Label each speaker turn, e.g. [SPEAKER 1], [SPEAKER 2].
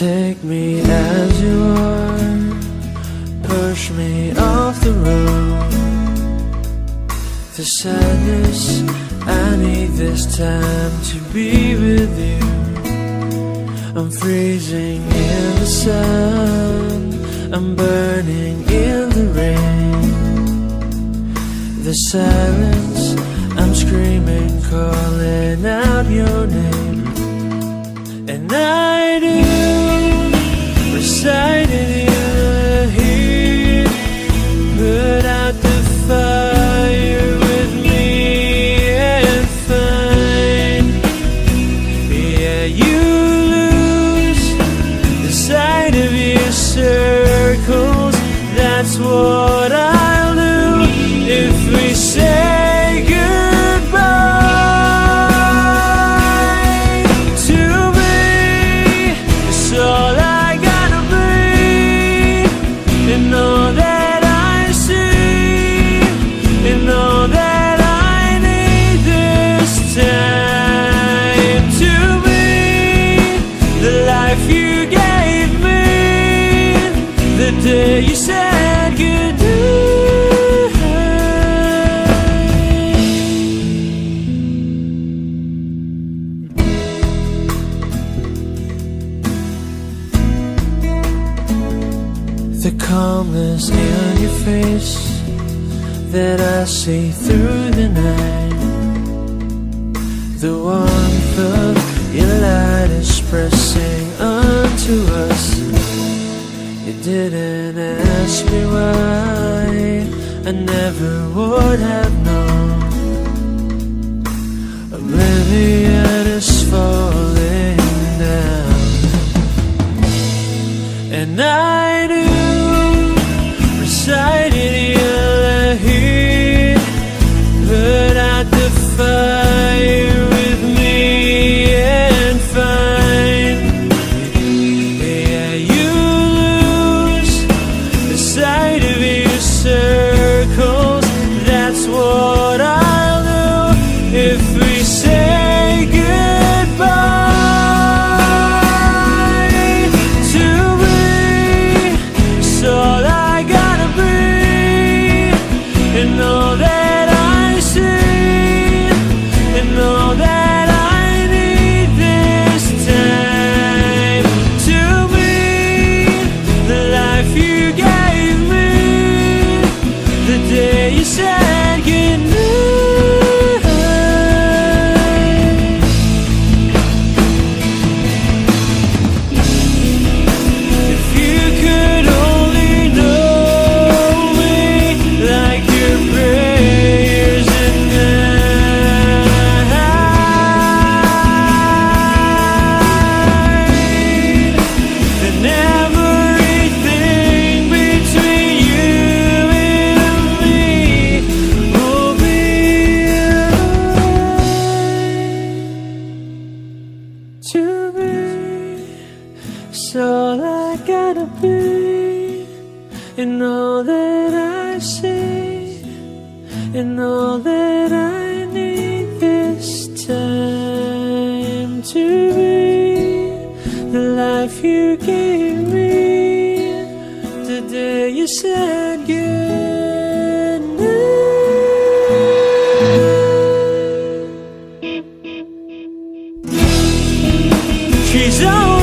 [SPEAKER 1] Take me as you are, push me off the road. The sadness, I need this time to be with you. I'm freezing in the sun, I'm burning in the rain. The silence, I'm screaming, calling out your name. And I do what I'll do if we say goodbye to me. It's all I gotta be, and all that I see, and all that I need this time to be the life you gave me the day you said calmness in your face that I see through the night. The warmth of your light is pressing onto us. You didn't ask me why, I never would have known. Oblivion is falling down. And I do recite and I gotta be, and all that I see, and all that I need this time to be the life you gave me the day you said goodnight. She's already